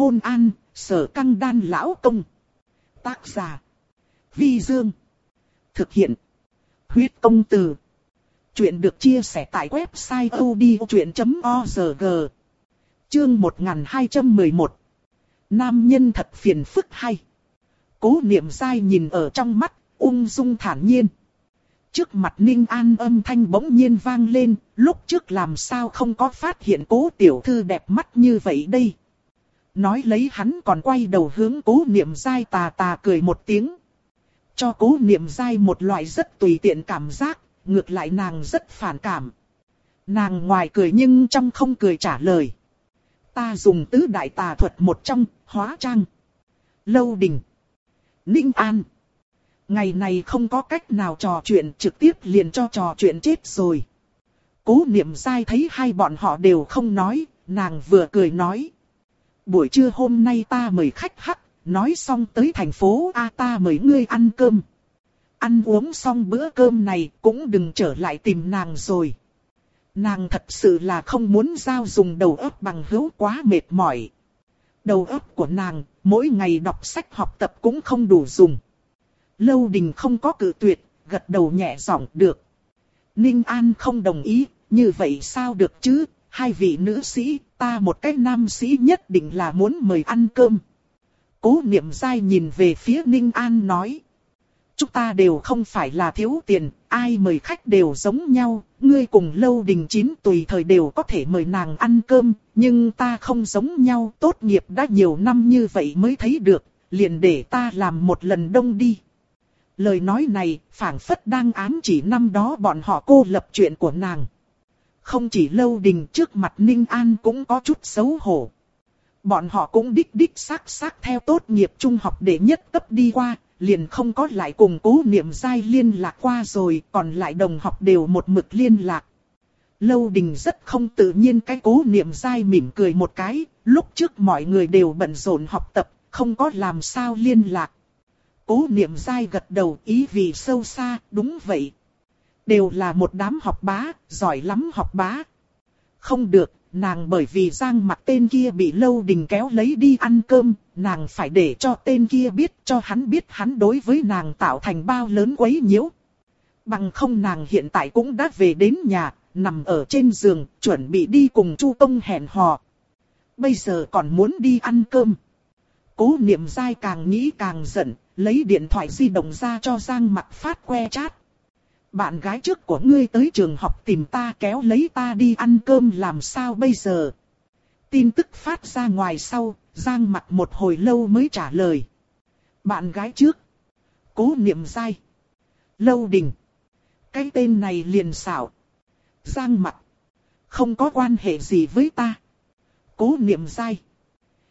Hôn an, sở căng đan lão công. Tác giả. Vi Dương. Thực hiện. Huyết công từ. Chuyện được chia sẻ tại website odchuyện.org. Chương 1211. Nam nhân thật phiền phức hay. Cố niệm dai nhìn ở trong mắt, ung dung thản nhiên. Trước mặt Ninh An âm thanh bỗng nhiên vang lên, lúc trước làm sao không có phát hiện cố tiểu thư đẹp mắt như vậy đây. Nói lấy hắn còn quay đầu hướng cố niệm dai tà tà cười một tiếng. Cho cố niệm dai một loại rất tùy tiện cảm giác, ngược lại nàng rất phản cảm. Nàng ngoài cười nhưng trong không cười trả lời. Ta dùng tứ đại tà thuật một trong, hóa trang. Lâu đình. Ninh An. Ngày này không có cách nào trò chuyện trực tiếp liền cho trò chuyện chết rồi. Cố niệm dai thấy hai bọn họ đều không nói, nàng vừa cười nói. Buổi trưa hôm nay ta mời khách hắc, nói xong tới thành phố A ta mời ngươi ăn cơm. Ăn uống xong bữa cơm này cũng đừng trở lại tìm nàng rồi. Nàng thật sự là không muốn giao dùng đầu óc bằng hữu quá mệt mỏi. Đầu óc của nàng, mỗi ngày đọc sách học tập cũng không đủ dùng. Lâu đình không có cự tuyệt, gật đầu nhẹ giọng được. Ninh An không đồng ý, như vậy sao được chứ, hai vị nữ sĩ, ta một cái nam sĩ nhất định là muốn mời ăn cơm. Cố niệm dai nhìn về phía Ninh An nói. Chúng ta đều không phải là thiếu tiền, ai mời khách đều giống nhau, ngươi cùng lâu đình chín tùy thời đều có thể mời nàng ăn cơm, nhưng ta không giống nhau, tốt nghiệp đã nhiều năm như vậy mới thấy được, liền để ta làm một lần đông đi. Lời nói này, phảng phất đang ám chỉ năm đó bọn họ cô lập chuyện của nàng. Không chỉ lâu đình trước mặt Ninh An cũng có chút xấu hổ. Bọn họ cũng đích đích xác xác theo tốt nghiệp trung học để nhất cấp đi qua, liền không có lại cùng cố niệm giai liên lạc qua rồi, còn lại đồng học đều một mực liên lạc. Lâu đình rất không tự nhiên cái cố niệm giai mỉm cười một cái, lúc trước mọi người đều bận rộn học tập, không có làm sao liên lạc. Cố niệm giai gật đầu ý vì sâu xa, đúng vậy. Đều là một đám học bá, giỏi lắm học bá. Không được, nàng bởi vì giang mặt tên kia bị lâu đình kéo lấy đi ăn cơm, nàng phải để cho tên kia biết cho hắn biết hắn đối với nàng tạo thành bao lớn quấy nhiễu. Bằng không nàng hiện tại cũng đã về đến nhà, nằm ở trên giường, chuẩn bị đi cùng Chu Tông hẹn hò. Bây giờ còn muốn đi ăn cơm. Cố niệm dai càng nghĩ càng giận, lấy điện thoại di động ra cho Giang mặt phát que chat. Bạn gái trước của ngươi tới trường học tìm ta kéo lấy ta đi ăn cơm làm sao bây giờ? Tin tức phát ra ngoài sau, Giang mặt một hồi lâu mới trả lời. Bạn gái trước. Cố niệm dai. Lâu đình. Cái tên này liền xảo. Giang mặt. Không có quan hệ gì với ta. Cố niệm dai.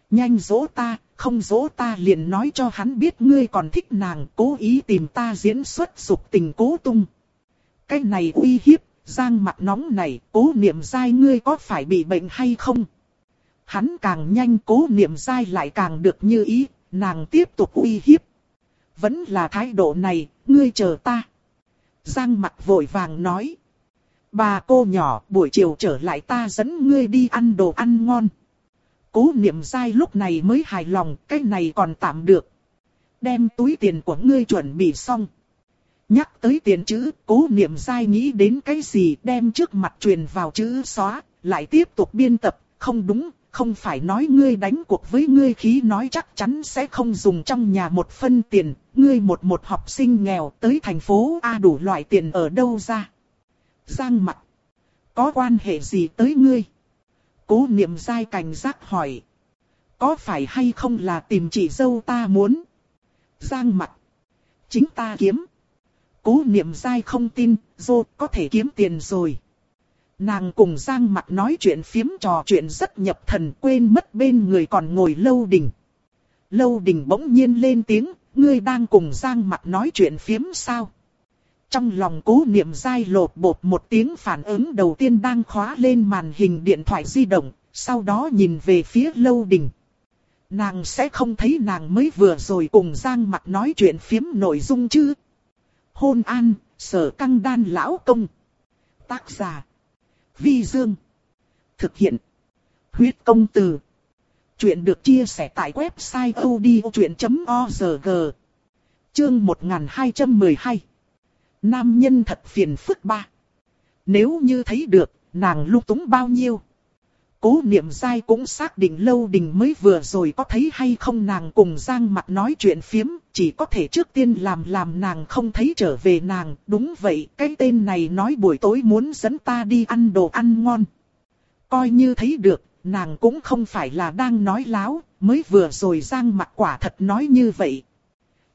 Nhanh dỗ ta, không dỗ ta liền nói cho hắn biết ngươi còn thích nàng, cố ý tìm ta diễn xuất dục tình cố tung. Cái này uy hiếp, giang mặt nóng này, cố niệm dai ngươi có phải bị bệnh hay không? Hắn càng nhanh cố niệm dai lại càng được như ý, nàng tiếp tục uy hiếp. Vẫn là thái độ này, ngươi chờ ta. Giang mặt vội vàng nói. Bà cô nhỏ, buổi chiều trở lại ta dẫn ngươi đi ăn đồ ăn ngon. Cố niệm dai lúc này mới hài lòng, cái này còn tạm được. Đem túi tiền của ngươi chuẩn bị xong. Nhắc tới tiền chữ, cố niệm dai nghĩ đến cái gì đem trước mặt truyền vào chữ xóa, lại tiếp tục biên tập, không đúng, không phải nói ngươi đánh cuộc với ngươi khí nói chắc chắn sẽ không dùng trong nhà một phân tiền, ngươi một một học sinh nghèo tới thành phố A đủ loại tiền ở đâu ra. Giang mặt, có quan hệ gì tới ngươi? Cố niệm dai cảnh giác hỏi. Có phải hay không là tìm chị dâu ta muốn? Giang mặt. Chính ta kiếm. Cố niệm dai không tin, dô có thể kiếm tiền rồi. Nàng cùng Giang mặt nói chuyện phiếm trò chuyện rất nhập thần quên mất bên người còn ngồi lâu đình. Lâu đình bỗng nhiên lên tiếng, ngươi đang cùng Giang mặt nói chuyện phiếm sao? Trong lòng cố niệm dai lột bột một tiếng phản ứng đầu tiên đang khóa lên màn hình điện thoại di động, sau đó nhìn về phía lâu đình. Nàng sẽ không thấy nàng mới vừa rồi cùng Giang mặt nói chuyện phiếm nội dung chứ. Hôn an, sở căng đan lão công. Tác giả. Vi Dương. Thực hiện. Huyết công từ. Chuyện được chia sẻ tại website odchuyện.org. Chương 1212. Nam nhân thật phiền phức ba. Nếu như thấy được, nàng lúc túng bao nhiêu. Cố niệm dai cũng xác định lâu đình mới vừa rồi có thấy hay không nàng cùng Giang mặt nói chuyện phiếm, chỉ có thể trước tiên làm làm nàng không thấy trở về nàng. Đúng vậy, cái tên này nói buổi tối muốn dẫn ta đi ăn đồ ăn ngon. Coi như thấy được, nàng cũng không phải là đang nói láo, mới vừa rồi Giang mặt quả thật nói như vậy.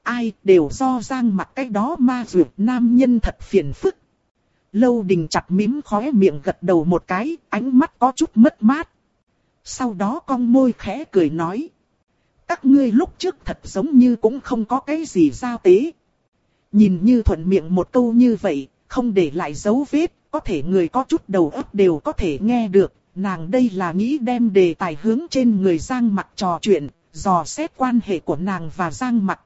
Ai đều do Giang mặt cái đó ma dược nam nhân thật phiền phức. Lâu đình chặt mím khóe miệng gật đầu một cái, ánh mắt có chút mất mát. Sau đó con môi khẽ cười nói. Các ngươi lúc trước thật giống như cũng không có cái gì giao tế. Nhìn như thuận miệng một câu như vậy, không để lại dấu vết, có thể người có chút đầu óc đều có thể nghe được. Nàng đây là nghĩ đem đề tài hướng trên người Giang mặt trò chuyện, dò xét quan hệ của nàng và Giang mặt.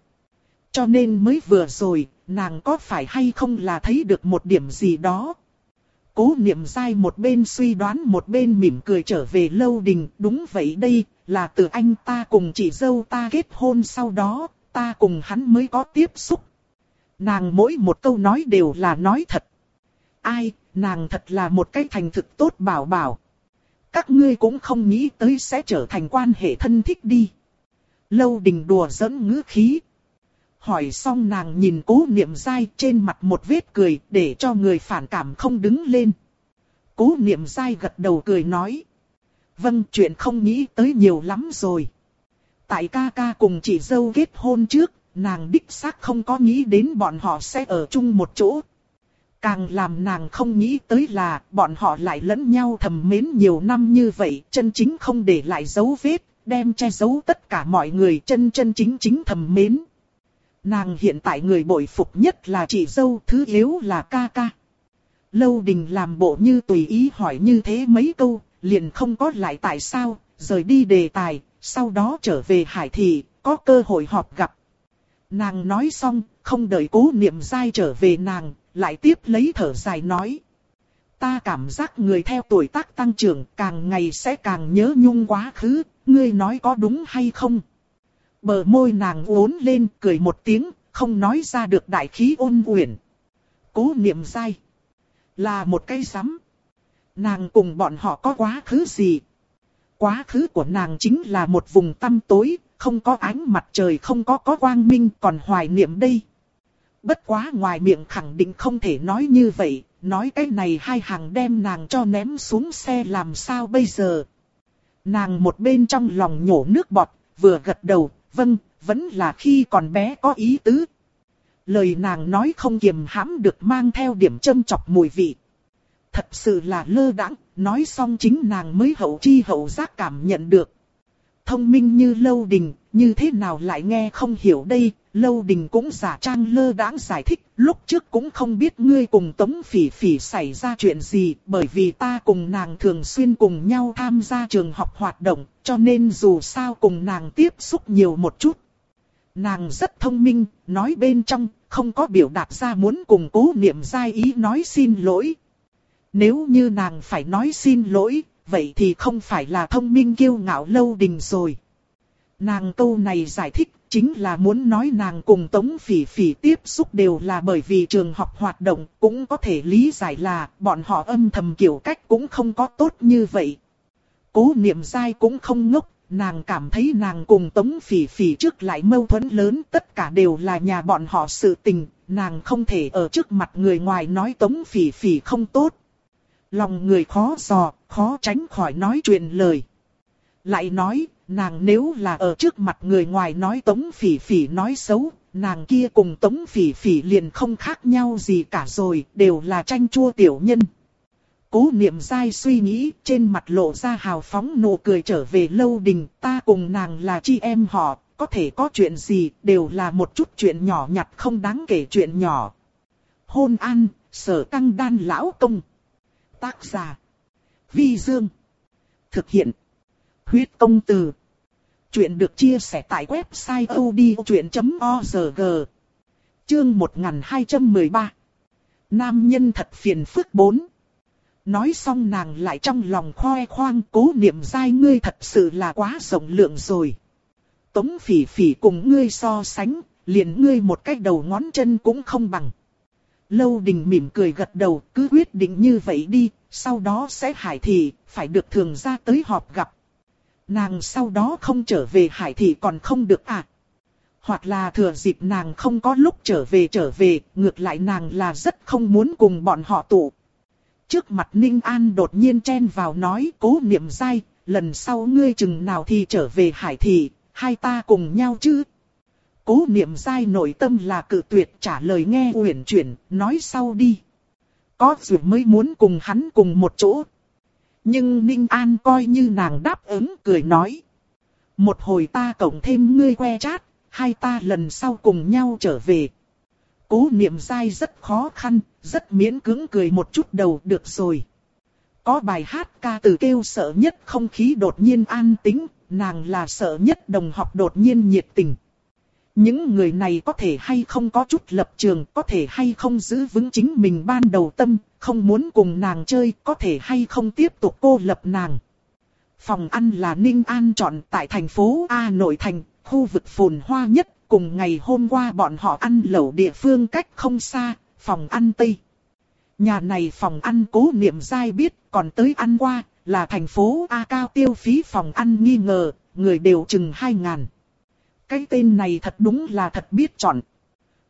Cho nên mới vừa rồi, nàng có phải hay không là thấy được một điểm gì đó. Cố niệm dai một bên suy đoán một bên mỉm cười trở về lâu đình, đúng vậy đây, là từ anh ta cùng chị dâu ta kết hôn sau đó, ta cùng hắn mới có tiếp xúc. Nàng mỗi một câu nói đều là nói thật. Ai, nàng thật là một cái thành thực tốt bảo bảo. Các ngươi cũng không nghĩ tới sẽ trở thành quan hệ thân thích đi. Lâu đình đùa dẫn ngữ khí, hỏi xong nàng nhìn cố niệm dai trên mặt một vết cười để cho người phản cảm không đứng lên. Cố niệm dai gật đầu cười nói. Vâng chuyện không nghĩ tới nhiều lắm rồi. Tại ca ca cùng chị dâu kết hôn trước, nàng đích xác không có nghĩ đến bọn họ sẽ ở chung một chỗ. Càng làm nàng không nghĩ tới là bọn họ lại lẫn nhau thầm mến nhiều năm như vậy, chân chính không để lại dấu vết, đem che giấu tất cả mọi người chân chân chính chính thầm mến. Nàng hiện tại người bội phục nhất là chị dâu, thứ yếu là ca ca. Lâu đình làm bộ như tùy ý hỏi như thế mấy câu, liền không có lại tại sao, rời đi đề tài, sau đó trở về hải thị, có cơ hội họp gặp. Nàng nói xong, không đợi cố niệm dai trở về nàng, lại tiếp lấy thở dài nói. Ta cảm giác người theo tuổi tác tăng trưởng càng ngày sẽ càng nhớ nhung quá khứ, ngươi nói có đúng hay không? Bờ môi nàng uốn lên cười một tiếng, không nói ra được đại khí ôn uyển. Cố niệm dai. Là một cây sắm. Nàng cùng bọn họ có quá khứ gì? Quá khứ của nàng chính là một vùng tăm tối, không có ánh mặt trời không có có quang minh còn hoài niệm đây. Bất quá ngoài miệng khẳng định không thể nói như vậy, nói cái này hai hàng đem nàng cho ném xuống xe làm sao bây giờ. Nàng một bên trong lòng nhổ nước bọt, vừa gật đầu, vâng, vẫn là khi còn bé có ý tứ. Lời nàng nói không kiềm hãm được mang theo điểm châm chọc mùi vị. Thật sự là lơ đãng, nói xong chính nàng mới hậu chi hậu giác cảm nhận được. Thông minh như lâu đình, như thế nào lại nghe không hiểu đây, lâu đình cũng giả trang lơ đãng giải thích, lúc trước cũng không biết ngươi cùng tống phỉ phỉ xảy ra chuyện gì, bởi vì ta cùng nàng thường xuyên cùng nhau tham gia trường học hoạt động, cho nên dù sao cùng nàng tiếp xúc nhiều một chút. Nàng rất thông minh, nói bên trong, không có biểu đạt ra muốn cùng cố niệm giai ý nói xin lỗi. Nếu như nàng phải nói xin lỗi, vậy thì không phải là thông minh kiêu ngạo lâu đình rồi. Nàng câu này giải thích chính là muốn nói nàng cùng Tống Phỉ Phỉ tiếp xúc đều là bởi vì trường học hoạt động, cũng có thể lý giải là bọn họ âm thầm kiểu cách cũng không có tốt như vậy. Cố niệm dai cũng không ngốc, nàng cảm thấy nàng cùng Tống Phỉ Phỉ trước lại mâu thuẫn lớn tất cả đều là nhà bọn họ sự tình, nàng không thể ở trước mặt người ngoài nói Tống Phỉ Phỉ không tốt. Lòng người khó dò, khó tránh khỏi nói chuyện lời. Lại nói, nàng nếu là ở trước mặt người ngoài nói Tống Phỉ Phỉ nói xấu, nàng kia cùng Tống Phỉ Phỉ liền không khác nhau gì cả rồi, đều là tranh chua tiểu nhân. Cố niệm dai suy nghĩ, trên mặt lộ ra hào phóng nụ cười trở về lâu đình, ta cùng nàng là chi em họ, có thể có chuyện gì, đều là một chút chuyện nhỏ nhặt không đáng kể chuyện nhỏ. Hôn an, sở căng đan lão công. Tác giả. Vi Dương. Thực hiện. Huyết công từ. Chuyện được chia sẻ tại website odchuyện.org. Chương 1213. Nam nhân thật phiền phức 4. Nói xong nàng lại trong lòng khoe khoang cố niệm dai ngươi thật sự là quá rộng lượng rồi. Tống phỉ phỉ cùng ngươi so sánh, liền ngươi một cái đầu ngón chân cũng không bằng. Lâu đình mỉm cười gật đầu, cứ quyết định như vậy đi, sau đó sẽ hải thị, phải được thường ra tới họp gặp. Nàng sau đó không trở về hải thị còn không được à? Hoặc là thừa dịp nàng không có lúc trở về trở về, ngược lại nàng là rất không muốn cùng bọn họ tụ. Trước mặt Ninh An đột nhiên chen vào nói cố niệm dai, lần sau ngươi chừng nào thì trở về hải thị, hai ta cùng nhau chứ. Cố niệm dai nội tâm là cự tuyệt trả lời nghe uyển chuyển, nói sau đi. Có dù mới muốn cùng hắn cùng một chỗ. Nhưng Ninh An coi như nàng đáp ứng cười nói. Một hồi ta cộng thêm ngươi que chát, hai ta lần sau cùng nhau trở về. Cố niệm dai rất khó khăn, rất miễn cứng cười một chút đầu được rồi. Có bài hát ca từ kêu sợ nhất không khí đột nhiên an tĩnh, nàng là sợ nhất đồng học đột nhiên nhiệt tình. Những người này có thể hay không có chút lập trường, có thể hay không giữ vững chính mình ban đầu tâm, không muốn cùng nàng chơi, có thể hay không tiếp tục cô lập nàng. Phòng ăn là Ninh An chọn tại thành phố A nội thành, khu vực phồn hoa nhất, cùng ngày hôm qua bọn họ ăn lẩu địa phương cách không xa, phòng ăn Tây. Nhà này phòng ăn cố niệm dai biết, còn tới ăn qua, là thành phố A cao tiêu phí phòng ăn nghi ngờ, người đều chừng 2 ngàn. Cái tên này thật đúng là thật biết chọn.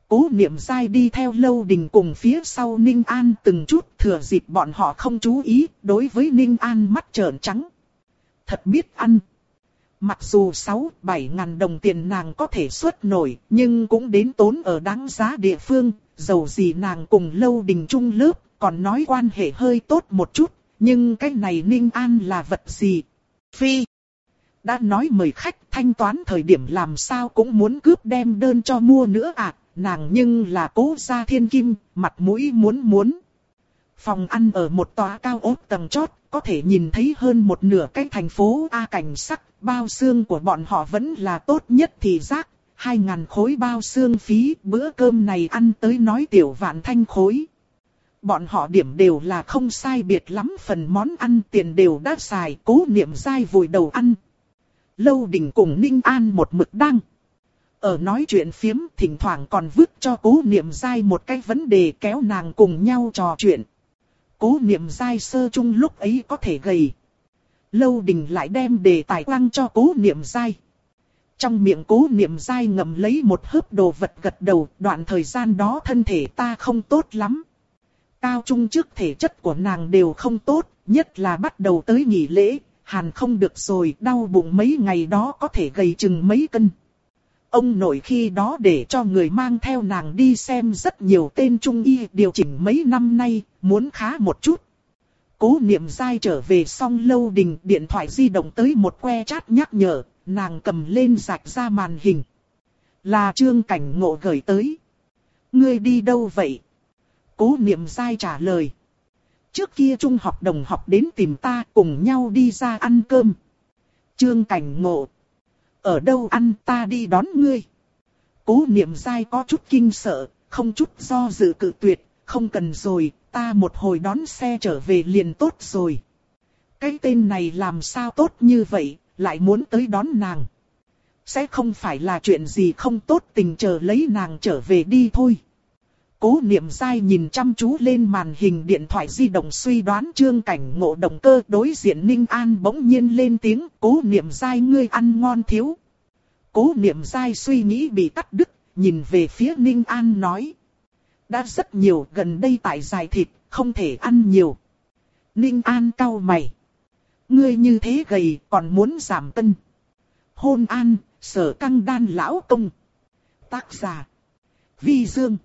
Cố niệm dai đi theo lâu đình cùng phía sau Ninh An từng chút thừa dịp bọn họ không chú ý, đối với Ninh An mắt trợn trắng. Thật biết ăn. Mặc dù 6-7 ngàn đồng tiền nàng có thể xuất nổi, nhưng cũng đến tốn ở đáng giá địa phương, dầu gì nàng cùng lâu đình chung lớp, còn nói quan hệ hơi tốt một chút, nhưng cái này Ninh An là vật gì? Phi! Đã nói mời khách thanh toán thời điểm làm sao cũng muốn cướp đem đơn cho mua nữa à, nàng nhưng là cố gia thiên kim, mặt mũi muốn muốn. Phòng ăn ở một tòa cao ốt tầng chót, có thể nhìn thấy hơn một nửa cái thành phố A cảnh sắc, bao xương của bọn họ vẫn là tốt nhất thì giác, hai ngàn khối bao xương phí, bữa cơm này ăn tới nói tiểu vạn thanh khối. Bọn họ điểm đều là không sai biệt lắm phần món ăn tiền đều đã xài, cố niệm dai vùi đầu ăn. Lâu đình cùng Ninh An một mực đăng. Ở nói chuyện phiếm thỉnh thoảng còn vứt cho cố niệm dai một cái vấn đề kéo nàng cùng nhau trò chuyện. Cố niệm dai sơ chung lúc ấy có thể gầy. Lâu đình lại đem đề tài quăng cho cố niệm dai. Trong miệng cố niệm dai ngậm lấy một hớp đồ vật gật đầu, đoạn thời gian đó thân thể ta không tốt lắm. Cao trung trước thể chất của nàng đều không tốt, nhất là bắt đầu tới nghỉ lễ, hàn không được rồi, đau bụng mấy ngày đó có thể gầy chừng mấy cân. Ông nội khi đó để cho người mang theo nàng đi xem rất nhiều tên trung y điều chỉnh mấy năm nay, muốn khá một chút. Cố niệm dai trở về xong lâu đình điện thoại di động tới một que chat nhắc nhở, nàng cầm lên rạch ra màn hình. Là trương cảnh ngộ gửi tới. Ngươi đi đâu vậy? Cố niệm dai trả lời. Trước kia trung học đồng học đến tìm ta cùng nhau đi ra ăn cơm. Trương cảnh ngộ. Ở đâu ăn ta đi đón ngươi. Cố niệm dai có chút kinh sợ, không chút do dự cự tuyệt, không cần rồi, ta một hồi đón xe trở về liền tốt rồi. Cái tên này làm sao tốt như vậy, lại muốn tới đón nàng. Sẽ không phải là chuyện gì không tốt tình chờ lấy nàng trở về đi thôi. Cố niệm dai nhìn chăm chú lên màn hình điện thoại di động suy đoán trương cảnh ngộ động cơ đối diện Ninh An bỗng nhiên lên tiếng cố niệm dai ngươi ăn ngon thiếu. Cố niệm dai suy nghĩ bị cắt đứt, nhìn về phía Ninh An nói. Đã rất nhiều gần đây tại dài thịt, không thể ăn nhiều. Ninh An cau mày. Ngươi như thế gầy còn muốn giảm cân. Hôn an, sở căng đan lão công. Tác giả. Vi Dương.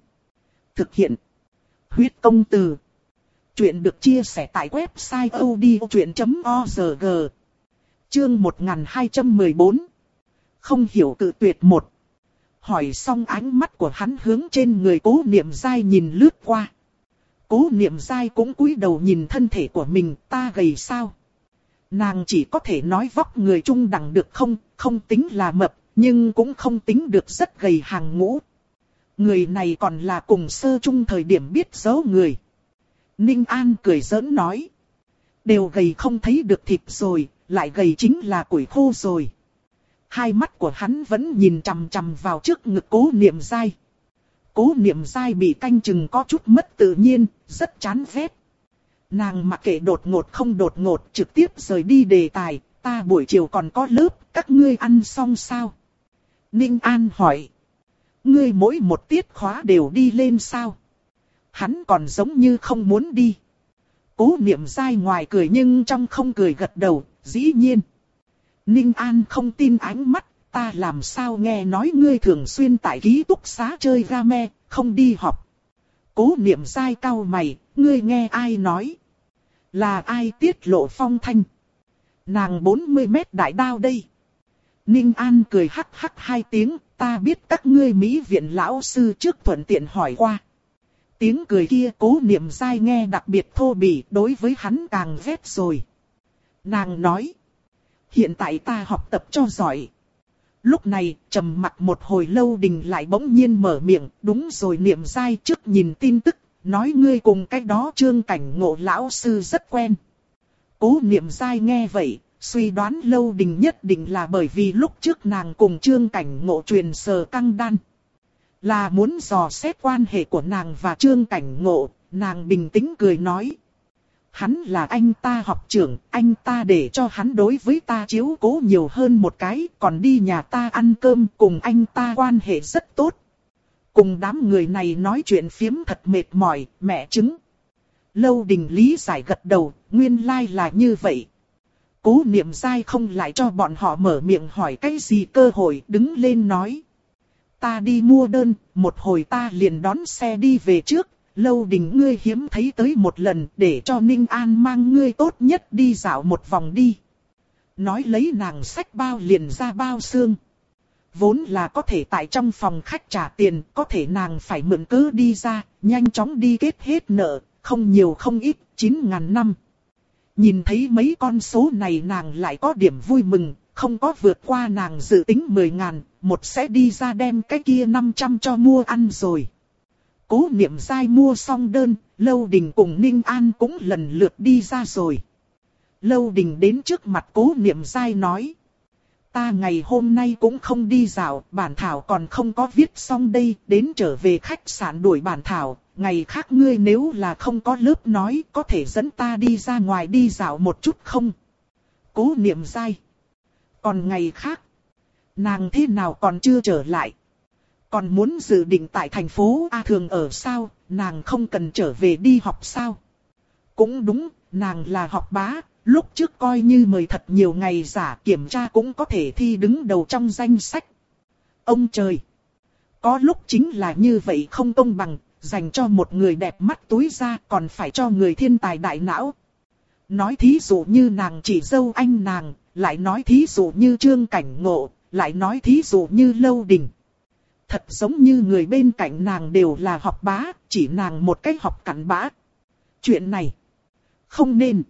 Thực hiện. Huyết công từ. Chuyện được chia sẻ tại website odchuyện.org. Chương 1214. Không hiểu tự tuyệt một. Hỏi xong ánh mắt của hắn hướng trên người cố niệm dai nhìn lướt qua. Cố niệm dai cũng cúi đầu nhìn thân thể của mình ta gầy sao. Nàng chỉ có thể nói vóc người trung đẳng được không, không tính là mập, nhưng cũng không tính được rất gầy hàng ngũ. Người này còn là cùng sơ trung thời điểm biết dấu người. Ninh An cười giỡn nói. Đều gầy không thấy được thịt rồi, lại gầy chính là củi khô rồi. Hai mắt của hắn vẫn nhìn chằm chằm vào trước ngực cố niệm dai. Cố niệm dai bị canh chừng có chút mất tự nhiên, rất chán ghét. Nàng mặc kệ đột ngột không đột ngột trực tiếp rời đi đề tài, ta buổi chiều còn có lớp, các ngươi ăn xong sao? Ninh An hỏi. Ngươi mỗi một tiết khóa đều đi lên sao? Hắn còn giống như không muốn đi. Cố niệm dai ngoài cười nhưng trong không cười gật đầu, dĩ nhiên. Ninh An không tin ánh mắt, ta làm sao nghe nói ngươi thường xuyên tại ký túc xá chơi game, không đi học. Cố niệm dai cao mày, ngươi nghe ai nói? Là ai tiết lộ phong thanh? Nàng 40 mét đại đao đây. Ninh An cười hắc hắc hai tiếng, ta biết các ngươi Mỹ viện lão sư trước thuận tiện hỏi qua. Tiếng cười kia cố niệm dai nghe đặc biệt thô bỉ đối với hắn càng ghét rồi. Nàng nói. Hiện tại ta học tập cho giỏi. Lúc này, trầm mặt một hồi lâu đình lại bỗng nhiên mở miệng, đúng rồi niệm dai trước nhìn tin tức, nói ngươi cùng cái đó trương cảnh ngộ lão sư rất quen. Cố niệm dai nghe vậy, suy đoán lâu đình nhất định là bởi vì lúc trước nàng cùng trương cảnh ngộ truyền sờ căng đan. Là muốn dò xét quan hệ của nàng và trương cảnh ngộ, nàng bình tĩnh cười nói. Hắn là anh ta học trưởng, anh ta để cho hắn đối với ta chiếu cố nhiều hơn một cái, còn đi nhà ta ăn cơm cùng anh ta quan hệ rất tốt. Cùng đám người này nói chuyện phiếm thật mệt mỏi, mẹ chứng. Lâu đình lý giải gật đầu, nguyên lai like là như vậy. Cố niệm dai không lại cho bọn họ mở miệng hỏi cái gì cơ hội đứng lên nói. Ta đi mua đơn, một hồi ta liền đón xe đi về trước, lâu đình ngươi hiếm thấy tới một lần để cho Ninh An mang ngươi tốt nhất đi dạo một vòng đi. Nói lấy nàng sách bao liền ra bao xương. Vốn là có thể tại trong phòng khách trả tiền, có thể nàng phải mượn cứ đi ra, nhanh chóng đi kết hết nợ, không nhiều không ít, 9 ngàn năm. Nhìn thấy mấy con số này nàng lại có điểm vui mừng, không có vượt qua nàng dự tính 10 ngàn, một sẽ đi ra đem cái kia 500 cho mua ăn rồi. Cố niệm dai mua xong đơn, Lâu Đình cùng Ninh An cũng lần lượt đi ra rồi. Lâu Đình đến trước mặt cố niệm dai nói. Ta ngày hôm nay cũng không đi dạo, bản thảo còn không có viết xong đây, đến trở về khách sạn đuổi bản thảo, ngày khác ngươi nếu là không có lớp nói, có thể dẫn ta đi ra ngoài đi dạo một chút không? Cố niệm dai. Còn ngày khác, nàng thế nào còn chưa trở lại? Còn muốn dự định tại thành phố A Thường ở sao, nàng không cần trở về đi học sao? Cũng đúng, nàng là học bá, lúc trước coi như mời thật nhiều ngày giả kiểm tra cũng có thể thi đứng đầu trong danh sách. Ông trời! Có lúc chính là như vậy không công bằng, dành cho một người đẹp mắt túi ra còn phải cho người thiên tài đại não. Nói thí dụ như nàng chỉ dâu anh nàng, lại nói thí dụ như trương cảnh ngộ, lại nói thí dụ như lâu đình. Thật giống như người bên cạnh nàng đều là học bá, chỉ nàng một cách học cặn bã. Chuyện này, không nên.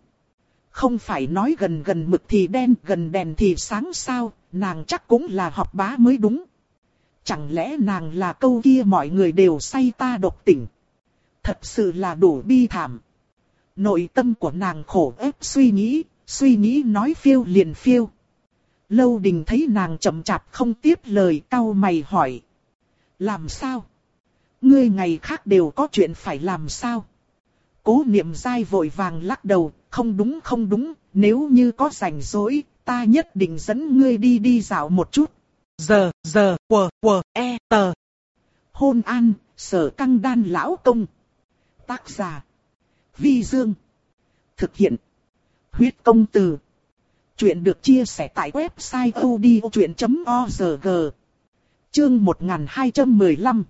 Không phải nói gần gần mực thì đen, gần đèn thì sáng sao, nàng chắc cũng là học bá mới đúng. Chẳng lẽ nàng là câu kia mọi người đều say ta độc tỉnh. Thật sự là đủ bi thảm. Nội tâm của nàng khổ ép suy nghĩ, suy nghĩ nói phiêu liền phiêu. Lâu đình thấy nàng chậm chạp không tiếp lời cau mày hỏi. Làm sao? Ngươi ngày khác đều có chuyện phải làm sao? Cố niệm dai vội vàng lắc đầu, không đúng không đúng, nếu như có rảnh rỗi, ta nhất định dẫn ngươi đi đi dạo một chút. Giờ, giờ, quờ, quờ, e, tờ. Hôn an, sở căng đan lão công. Tác giả. Vi Dương. Thực hiện. Huyết công từ. Chuyện được chia sẻ tại website odchuyện.org. Chương 1215.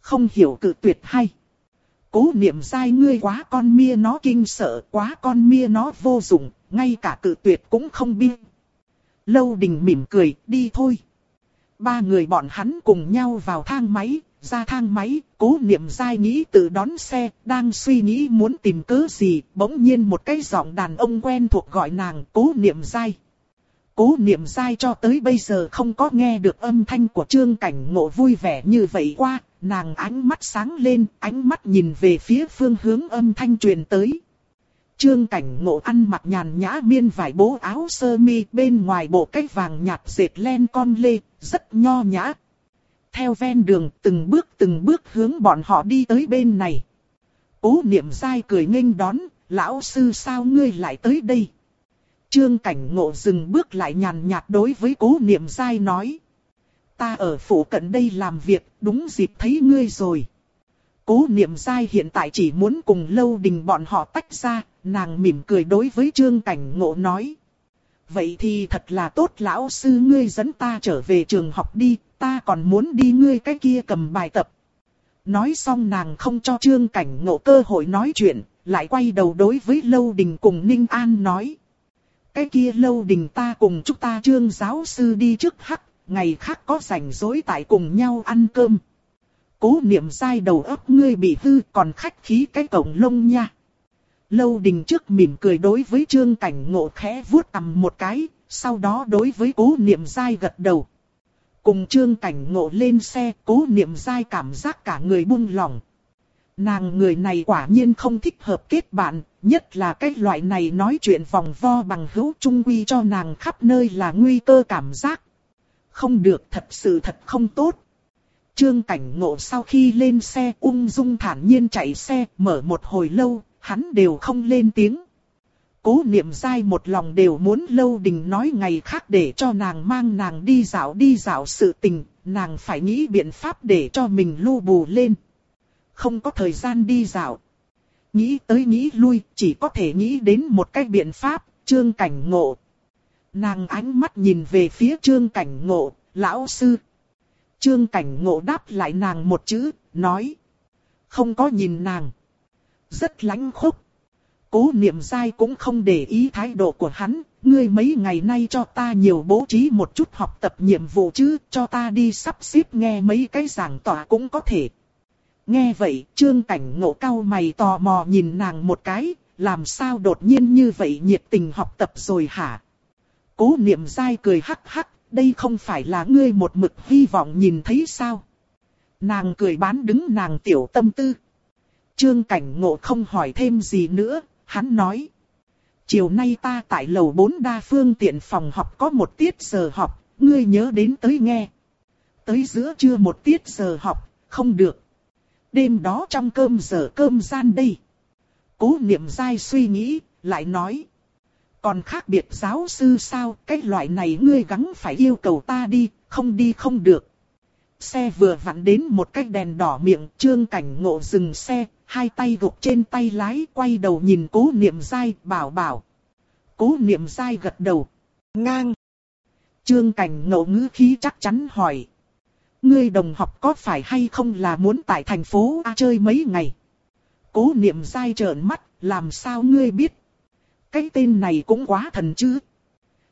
Không hiểu cự tuyệt hay. Cố niệm dai ngươi quá con mia nó kinh sợ, quá con mia nó vô dụng, ngay cả cự tuyệt cũng không biết. Lâu đình mỉm cười, đi thôi. Ba người bọn hắn cùng nhau vào thang máy, ra thang máy, cố niệm dai nghĩ tự đón xe, đang suy nghĩ muốn tìm cớ gì, bỗng nhiên một cái giọng đàn ông quen thuộc gọi nàng cố niệm dai. Cố niệm Sai cho tới bây giờ không có nghe được âm thanh của trương cảnh ngộ vui vẻ như vậy qua, nàng ánh mắt sáng lên, ánh mắt nhìn về phía phương hướng âm thanh truyền tới. Trương cảnh ngộ ăn mặc nhàn nhã miên vải bố áo sơ mi bên ngoài bộ cách vàng nhạt dệt len con lê, rất nho nhã. Theo ven đường từng bước từng bước hướng bọn họ đi tới bên này. Cố niệm Sai cười nghênh đón, lão sư sao ngươi lại tới đây? Trương cảnh ngộ dừng bước lại nhàn nhạt đối với cố niệm dai nói. Ta ở phủ cận đây làm việc, đúng dịp thấy ngươi rồi. Cố niệm dai hiện tại chỉ muốn cùng lâu đình bọn họ tách ra, nàng mỉm cười đối với trương cảnh ngộ nói. Vậy thì thật là tốt lão sư ngươi dẫn ta trở về trường học đi, ta còn muốn đi ngươi cái kia cầm bài tập. Nói xong nàng không cho trương cảnh ngộ cơ hội nói chuyện, lại quay đầu đối với lâu đình cùng Ninh An nói. Cái kia lâu đình ta cùng chúng ta trương giáo sư đi trước hắc, ngày khác có rảnh rỗi tại cùng nhau ăn cơm. Cố niệm sai đầu óc ngươi bị hư còn khách khí cái cổng lông nha. Lâu đình trước mỉm cười đối với trương cảnh ngộ khẽ vuốt tầm một cái, sau đó đối với cố niệm sai gật đầu. Cùng trương cảnh ngộ lên xe, cố niệm sai cảm giác cả người buông lỏng. Nàng người này quả nhiên không thích hợp kết bạn, nhất là cái loại này nói chuyện vòng vo bằng hữu trung quy cho nàng khắp nơi là nguy cơ cảm giác. Không được thật sự thật không tốt. Trương cảnh ngộ sau khi lên xe ung dung thản nhiên chạy xe mở một hồi lâu, hắn đều không lên tiếng. Cố niệm dai một lòng đều muốn lâu đình nói ngày khác để cho nàng mang nàng đi dạo đi dạo sự tình, nàng phải nghĩ biện pháp để cho mình lưu bù lên. Không có thời gian đi dạo. Nghĩ tới nghĩ lui, chỉ có thể nghĩ đến một cách biện pháp, trương cảnh ngộ. Nàng ánh mắt nhìn về phía trương cảnh ngộ, lão sư. Trương cảnh ngộ đáp lại nàng một chữ, nói. Không có nhìn nàng. Rất lánh khúc. Cố niệm dai cũng không để ý thái độ của hắn, ngươi mấy ngày nay cho ta nhiều bố trí một chút học tập nhiệm vụ chứ, cho ta đi sắp xếp nghe mấy cái giảng tỏa cũng có thể. Nghe vậy, trương cảnh ngộ cao mày tò mò nhìn nàng một cái, làm sao đột nhiên như vậy nhiệt tình học tập rồi hả? Cố niệm dai cười hắc hắc, đây không phải là ngươi một mực hy vọng nhìn thấy sao? Nàng cười bán đứng nàng tiểu tâm tư. Trương cảnh ngộ không hỏi thêm gì nữa, hắn nói. Chiều nay ta tại lầu 4 đa phương tiện phòng học có một tiết giờ học, ngươi nhớ đến tới nghe. Tới giữa trưa một tiết giờ học, không được. Đêm đó trong cơm giờ cơm gian đây. Cố niệm dai suy nghĩ, lại nói. Còn khác biệt giáo sư sao, cái loại này ngươi gắng phải yêu cầu ta đi, không đi không được. Xe vừa vặn đến một cái đèn đỏ miệng, trương cảnh ngộ dừng xe, hai tay gục trên tay lái, quay đầu nhìn cố niệm dai, bảo bảo. Cố niệm dai gật đầu. Ngang. Trương cảnh ngộ ngữ khí chắc chắn hỏi. Ngươi đồng học có phải hay không là muốn tại thành phố A chơi mấy ngày? Cố niệm dai trợn mắt, làm sao ngươi biết? Cái tên này cũng quá thần chứ.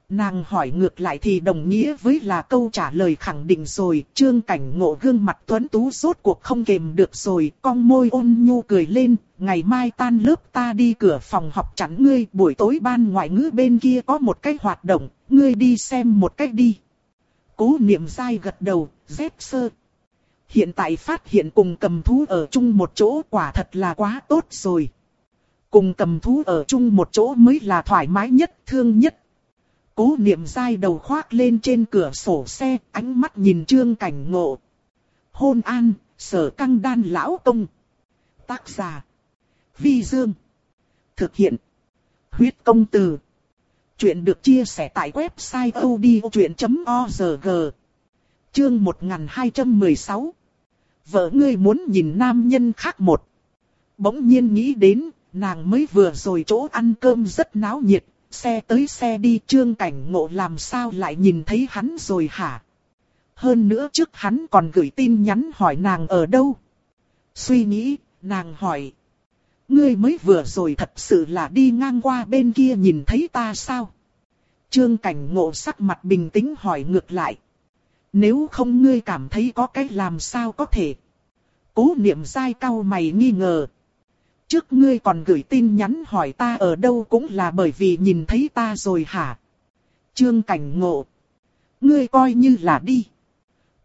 Nàng hỏi ngược lại thì đồng nghĩa với là câu trả lời khẳng định rồi, trương cảnh ngộ gương mặt tuấn tú rốt cuộc không kềm được rồi, con môi ôn nhu cười lên, ngày mai tan lớp ta đi cửa phòng học chắn ngươi, buổi tối ban ngoại ngữ bên kia có một cái hoạt động, ngươi đi xem một cách đi. Cố niệm dai gật đầu, dép sơ. Hiện tại phát hiện cùng cầm thú ở chung một chỗ quả thật là quá tốt rồi. Cùng cầm thú ở chung một chỗ mới là thoải mái nhất, thương nhất. Cố niệm dai đầu khoác lên trên cửa sổ xe, ánh mắt nhìn trương cảnh ngộ. Hôn an, sở căng đan lão công. Tác giả. Vi Dương. Thực hiện. Huyết công từ. Chuyện được chia sẻ tại website odchuyện.org. Chương 1216. Vợ ngươi muốn nhìn nam nhân khác một. Bỗng nhiên nghĩ đến, nàng mới vừa rồi chỗ ăn cơm rất náo nhiệt, xe tới xe đi trương cảnh ngộ làm sao lại nhìn thấy hắn rồi hả? Hơn nữa trước hắn còn gửi tin nhắn hỏi nàng ở đâu? Suy nghĩ, nàng hỏi. Ngươi mới vừa rồi thật sự là đi ngang qua bên kia nhìn thấy ta sao? Trương cảnh ngộ sắc mặt bình tĩnh hỏi ngược lại. Nếu không ngươi cảm thấy có cách làm sao có thể? Cố niệm dai cao mày nghi ngờ, trước ngươi còn gửi tin nhắn hỏi ta ở đâu cũng là bởi vì nhìn thấy ta rồi hả? Trương cảnh ngộ. Ngươi coi như là đi.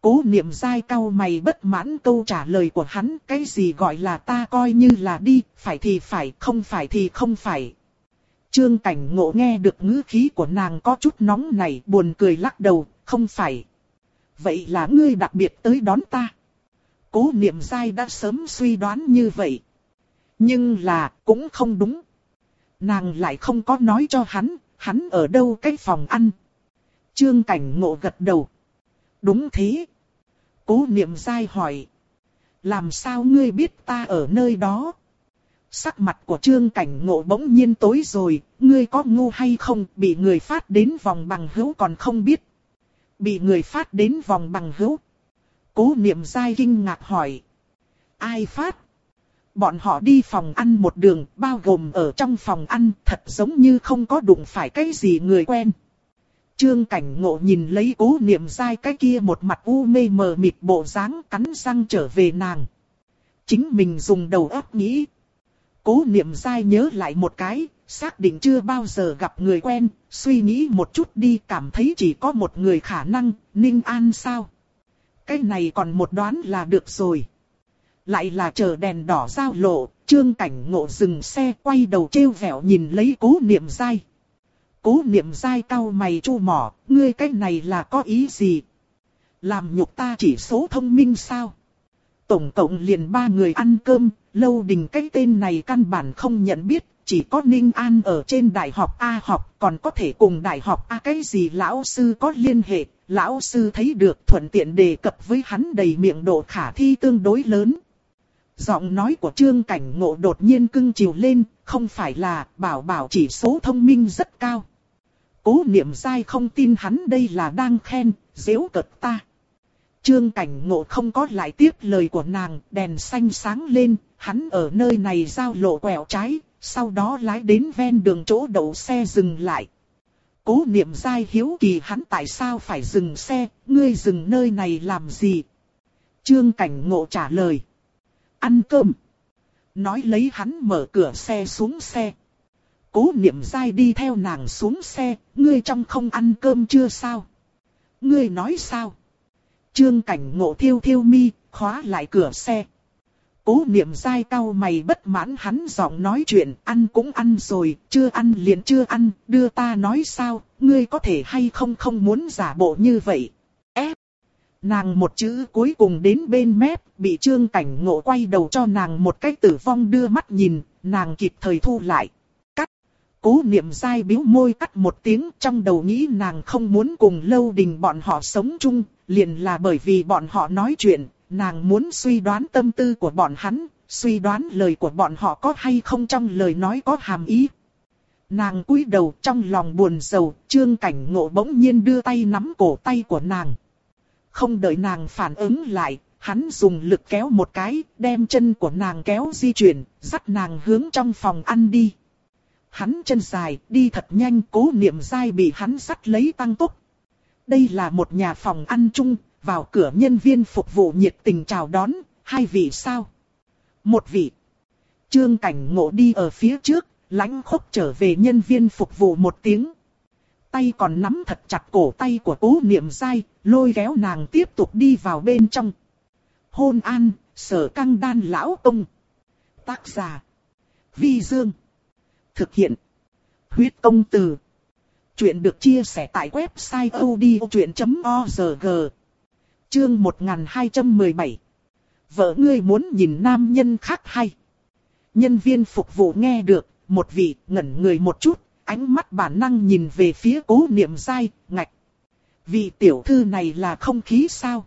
Cố niệm dai cao mày bất mãn câu trả lời của hắn. Cái gì gọi là ta coi như là đi, phải thì phải, không phải thì không phải. Trương cảnh ngộ nghe được ngữ khí của nàng có chút nóng này buồn cười lắc đầu, không phải. Vậy là ngươi đặc biệt tới đón ta. Cố niệm dai đã sớm suy đoán như vậy. Nhưng là, cũng không đúng. Nàng lại không có nói cho hắn, hắn ở đâu cái phòng ăn. Trương cảnh ngộ gật đầu. Đúng thế. Cố niệm dai hỏi. Làm sao ngươi biết ta ở nơi đó? Sắc mặt của trương cảnh ngộ bỗng nhiên tối rồi, ngươi có ngu hay không, bị người phát đến vòng bằng hữu còn không biết. Bị người phát đến vòng bằng hữu. Cố niệm dai kinh ngạc hỏi. Ai phát? Bọn họ đi phòng ăn một đường, bao gồm ở trong phòng ăn, thật giống như không có đụng phải cái gì người quen. Trương cảnh ngộ nhìn lấy cố niệm dai cái kia một mặt u mê mờ mịt bộ dáng cắn răng trở về nàng. Chính mình dùng đầu óc nghĩ. Cố niệm dai nhớ lại một cái, xác định chưa bao giờ gặp người quen, suy nghĩ một chút đi cảm thấy chỉ có một người khả năng, Ninh An sao? Cái này còn một đoán là được rồi. Lại là chờ đèn đỏ giao lộ, trương cảnh ngộ dừng xe quay đầu treo vẻo nhìn lấy cố niệm dai. Cố niệm dai cao mày chu mỏ, ngươi cái này là có ý gì? Làm nhục ta chỉ số thông minh sao? Tổng cộng liền ba người ăn cơm, lâu đình cái tên này căn bản không nhận biết, chỉ có Ninh An ở trên đại học A học, còn có thể cùng đại học A cái gì lão sư có liên hệ, lão sư thấy được thuận tiện đề cập với hắn đầy miệng độ khả thi tương đối lớn. Giọng nói của Trương Cảnh Ngộ đột nhiên cưng chiều lên, không phải là bảo bảo chỉ số thông minh rất cao. Cố niệm dai không tin hắn đây là đang khen, dễu cợt ta. Trương Cảnh Ngộ không có lại tiếp lời của nàng, đèn xanh sáng lên, hắn ở nơi này giao lộ quẹo trái, sau đó lái đến ven đường chỗ đậu xe dừng lại. Cố niệm dai hiếu kỳ hắn tại sao phải dừng xe, ngươi dừng nơi này làm gì? Trương Cảnh Ngộ trả lời. Ăn cơm. Nói lấy hắn mở cửa xe xuống xe. Cố niệm dai đi theo nàng xuống xe, ngươi trong không ăn cơm chưa sao? Ngươi nói sao? Trương cảnh ngộ thiêu thiêu mi, khóa lại cửa xe. Cố niệm dai cao mày bất mãn hắn giọng nói chuyện, ăn cũng ăn rồi, chưa ăn liền chưa ăn, đưa ta nói sao, ngươi có thể hay không không muốn giả bộ như vậy. Ép. Nàng một chữ cuối cùng đến bên mép, bị trương cảnh ngộ quay đầu cho nàng một cái tử vong đưa mắt nhìn, nàng kịp thời thu lại. Cố niệm dai biếu môi cắt một tiếng trong đầu nghĩ nàng không muốn cùng lâu đình bọn họ sống chung, liền là bởi vì bọn họ nói chuyện, nàng muốn suy đoán tâm tư của bọn hắn, suy đoán lời của bọn họ có hay không trong lời nói có hàm ý. Nàng cúi đầu trong lòng buồn sầu, trương cảnh ngộ bỗng nhiên đưa tay nắm cổ tay của nàng. Không đợi nàng phản ứng lại, hắn dùng lực kéo một cái, đem chân của nàng kéo di chuyển, dắt nàng hướng trong phòng ăn đi. Hắn chân dài, đi thật nhanh, cố niệm dai bị hắn sắt lấy tăng tốc. Đây là một nhà phòng ăn chung, vào cửa nhân viên phục vụ nhiệt tình chào đón, hai vị sao? Một vị. Trương cảnh ngộ đi ở phía trước, lãnh khốc trở về nhân viên phục vụ một tiếng. Tay còn nắm thật chặt cổ tay của cố niệm dai, lôi kéo nàng tiếp tục đi vào bên trong. Hôn an, sở căng đan lão ông. Tác giả. Vi Dương. Thực hiện. Huyết công từ. Chuyện được chia sẻ tại website odchuyện.org. Chương 1217. Vợ ngươi muốn nhìn nam nhân khác hay. Nhân viên phục vụ nghe được, một vị ngẩn người một chút, ánh mắt bản năng nhìn về phía cố niệm dai, ngạch. Vị tiểu thư này là không khí sao?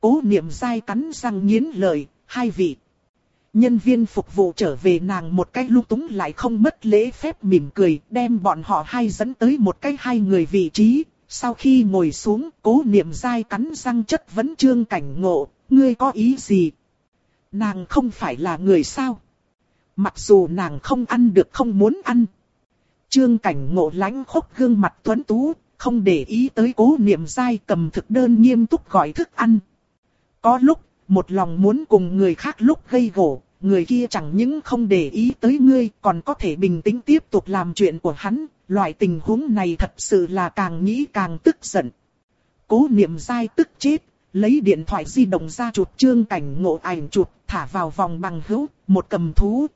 Cố niệm dai cắn răng nghiến lợi, hai vị. Nhân viên phục vụ trở về nàng một cái lung túng lại không mất lễ phép mỉm cười, đem bọn họ hai dẫn tới một cái hai người vị trí. Sau khi ngồi xuống, cố niệm dai cắn răng chất vấn trương cảnh ngộ, ngươi có ý gì? Nàng không phải là người sao? Mặc dù nàng không ăn được không muốn ăn. Trương cảnh ngộ lánh khốc gương mặt tuấn tú, không để ý tới cố niệm dai cầm thực đơn nghiêm túc gọi thức ăn. Có lúc, một lòng muốn cùng người khác lúc gây gổ, người kia chẳng những không để ý tới ngươi còn có thể bình tĩnh tiếp tục làm chuyện của hắn, loại tình huống này thật sự là càng nghĩ càng tức giận. Cố niệm dai tức chết, lấy điện thoại di động ra chụp trương cảnh ngộ ảnh chụp, thả vào vòng bằng hữu, một cầm thú.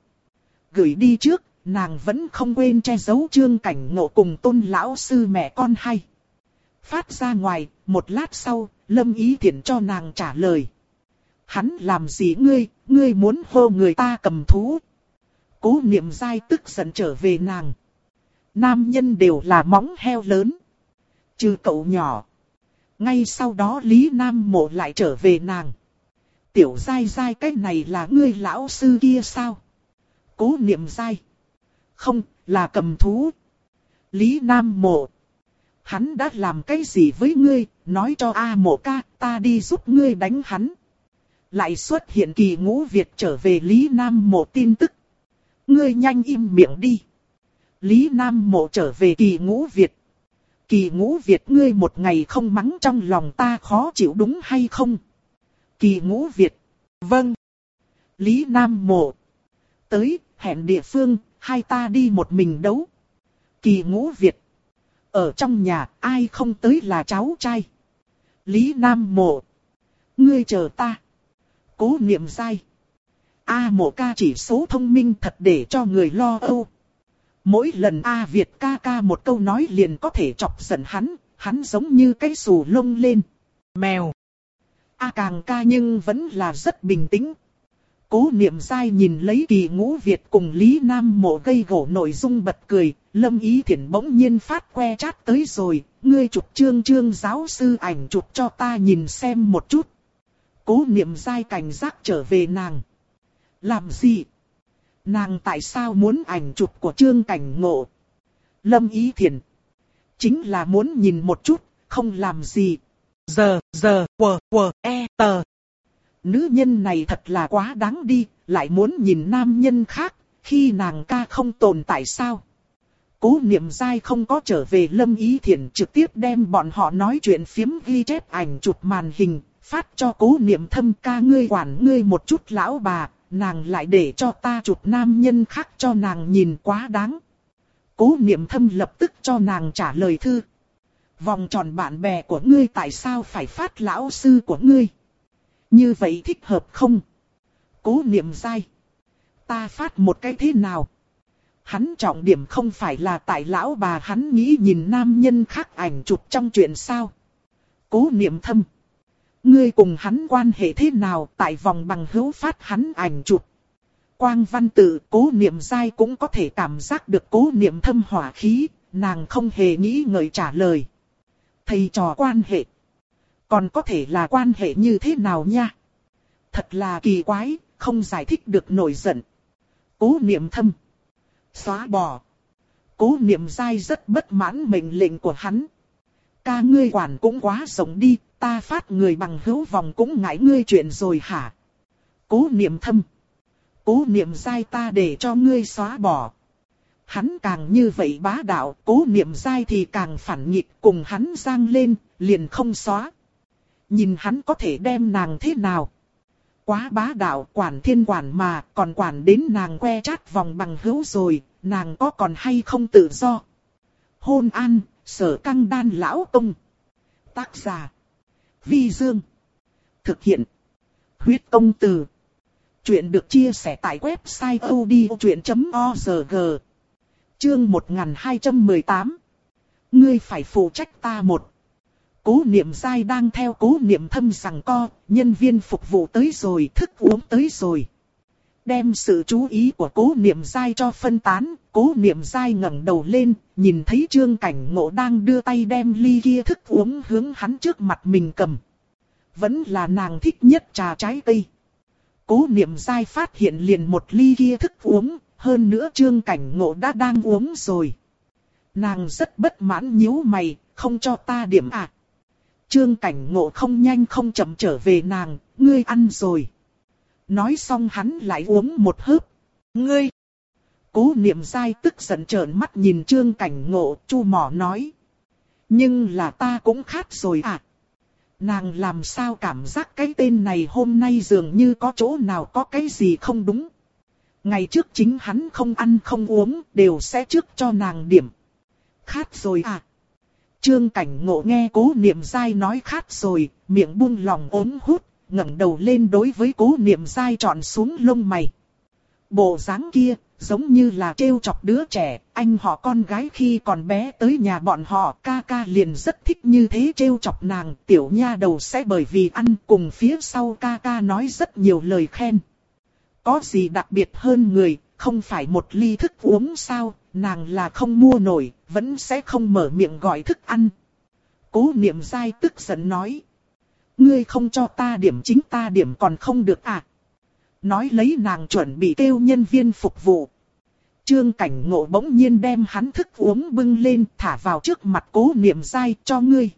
Gửi đi trước, nàng vẫn không quên che giấu trương cảnh ngộ cùng tôn lão sư mẹ con hay. Phát ra ngoài, một lát sau, lâm ý thiện cho nàng trả lời. Hắn làm gì ngươi, ngươi muốn hô người ta cầm thú. Cố niệm dai tức giận trở về nàng. Nam nhân đều là móng heo lớn. Trừ cậu nhỏ. Ngay sau đó Lý Nam mộ lại trở về nàng. Tiểu dai dai cái này là ngươi lão sư kia sao? Cố niệm dai. Không, là cầm thú. Lý Nam mộ. Hắn đã làm cái gì với ngươi, nói cho A mộ ca, ta đi giúp ngươi đánh hắn. Lại xuất hiện kỳ ngũ Việt trở về Lý Nam mộ tin tức. Ngươi nhanh im miệng đi. Lý Nam mộ trở về kỳ ngũ Việt. Kỳ ngũ Việt ngươi một ngày không mắng trong lòng ta khó chịu đúng hay không? Kỳ ngũ Việt. Vâng. Lý Nam mộ. Tới, hẹn địa phương, hai ta đi một mình đấu. Kỳ ngũ Việt. Ở trong nhà, ai không tới là cháu trai. Lý Nam mộ. Ngươi chờ ta. Cố niệm dai. A mộ ca chỉ số thông minh thật để cho người lo âu. Mỗi lần A Việt ca ca một câu nói liền có thể chọc giận hắn, hắn giống như cái sù lông lên. Mèo. A càng ca nhưng vẫn là rất bình tĩnh. Cố niệm dai nhìn lấy kỳ ngũ Việt cùng Lý Nam mộ gây gỗ nội dung bật cười, lâm ý thiện bỗng nhiên phát que chát tới rồi, ngươi chụp trương trương giáo sư ảnh chụp cho ta nhìn xem một chút. Cố niệm dai cảnh giác trở về nàng. Làm gì? Nàng tại sao muốn ảnh chụp của trương cảnh ngộ? Lâm ý thiền. Chính là muốn nhìn một chút, không làm gì. Giờ, giờ, quờ, quờ, e, tờ. Nữ nhân này thật là quá đáng đi, lại muốn nhìn nam nhân khác, khi nàng ca không tồn tại sao? Cố niệm dai không có trở về lâm ý Thiển trực tiếp đem bọn họ nói chuyện phiếm ghi chép ảnh chụp màn hình, phát cho cố niệm thâm ca ngươi quản ngươi một chút lão bà, nàng lại để cho ta chụp nam nhân khác cho nàng nhìn quá đáng. Cố niệm thâm lập tức cho nàng trả lời thư. Vòng tròn bạn bè của ngươi tại sao phải phát lão sư của ngươi? Như vậy thích hợp không? Cố niệm sai Ta phát một cái thế nào? Hắn trọng điểm không phải là tại lão bà hắn nghĩ nhìn nam nhân khác ảnh chụp trong chuyện sao? Cố niệm thâm. Ngươi cùng hắn quan hệ thế nào tại vòng bằng hữu phát hắn ảnh chụp? Quang văn tự cố niệm dai cũng có thể cảm giác được cố niệm thâm hỏa khí, nàng không hề nghĩ ngợi trả lời. Thầy trò quan hệ. Còn có thể là quan hệ như thế nào nha? Thật là kỳ quái, không giải thích được nổi giận. Cố niệm thâm. Xóa bỏ. Cố niệm dai rất bất mãn mệnh lệnh của hắn. Ca ngươi quản cũng quá rộng đi, ta phát người bằng hữu vòng cũng ngại ngươi chuyện rồi hả? Cố niệm thâm. Cố niệm dai ta để cho ngươi xóa bỏ. Hắn càng như vậy bá đạo, cố niệm dai thì càng phản nghịch cùng hắn giang lên, liền không xóa. Nhìn hắn có thể đem nàng thế nào? Quá bá đạo quản thiên quản mà còn quản đến nàng que chát vòng bằng hữu rồi, nàng có còn hay không tự do? Hôn an, sở căng đan lão công. Tác giả. Vi Dương. Thực hiện. Huyết công từ. Chuyện được chia sẻ tại website odchuyện.org. Chương 1218. Ngươi phải phụ trách ta một. Cố niệm dai đang theo cố niệm thâm rằng co, nhân viên phục vụ tới rồi, thức uống tới rồi. Đem sự chú ý của cố niệm dai cho phân tán, cố niệm dai ngẩng đầu lên, nhìn thấy trương cảnh ngộ đang đưa tay đem ly kia thức uống hướng hắn trước mặt mình cầm. Vẫn là nàng thích nhất trà trái cây. Cố niệm dai phát hiện liền một ly kia thức uống, hơn nữa trương cảnh ngộ đã đang uống rồi. Nàng rất bất mãn nhíu mày, không cho ta điểm ạ. À. Trương cảnh ngộ không nhanh không chậm trở về nàng, ngươi ăn rồi. Nói xong hắn lại uống một hớp. Ngươi! Cố niệm dai tức giận trợn mắt nhìn trương cảnh ngộ, chu mỏ nói. Nhưng là ta cũng khát rồi à. Nàng làm sao cảm giác cái tên này hôm nay dường như có chỗ nào có cái gì không đúng. Ngày trước chính hắn không ăn không uống, đều sẽ trước cho nàng điểm. Khát rồi à. Trương cảnh ngộ nghe cố niệm dai nói khát rồi, miệng buông lòng ốm hút, ngẩng đầu lên đối với cố niệm dai trọn xuống lông mày. Bộ dáng kia, giống như là trêu chọc đứa trẻ, anh họ con gái khi còn bé tới nhà bọn họ, ca ca liền rất thích như thế trêu chọc nàng, tiểu nha đầu sẽ bởi vì ăn cùng phía sau ca ca nói rất nhiều lời khen. Có gì đặc biệt hơn người, không phải một ly thức uống sao, nàng là không mua nổi, vẫn sẽ không mở miệng gọi thức ăn. Cố niệm dai tức giận nói. Ngươi không cho ta điểm chính ta điểm còn không được à. Nói lấy nàng chuẩn bị kêu nhân viên phục vụ. Trương cảnh ngộ bỗng nhiên đem hắn thức uống bưng lên thả vào trước mặt cố niệm dai cho ngươi.